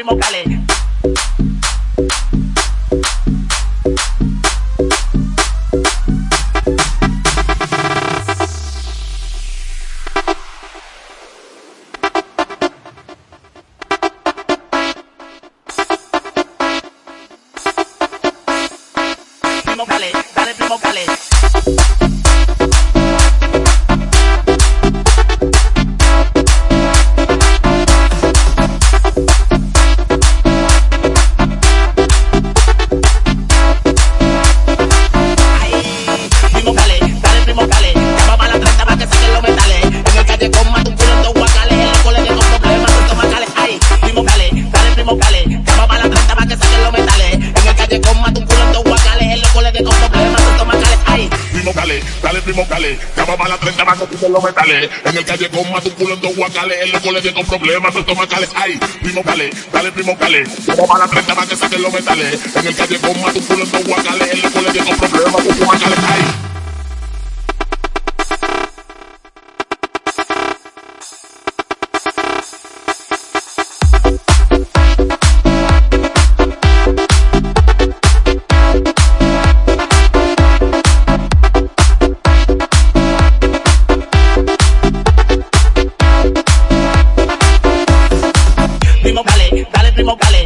primo, dale. Primo, dale, dale, primo, dale. El cole con problemas, con tomacales. Ay, Primo Cale, dale primo Cale, llama para la 30 más que los metales. En el callejón mata un culo en dos guacales, en los colegios con problemas, estos macales. Ay, primo Cale, dale primo Cale, llama para la 30 más que saquen los metales. En el callejón mata un culo en dos guacales, en los colegios con problemas, estos macales. vocales.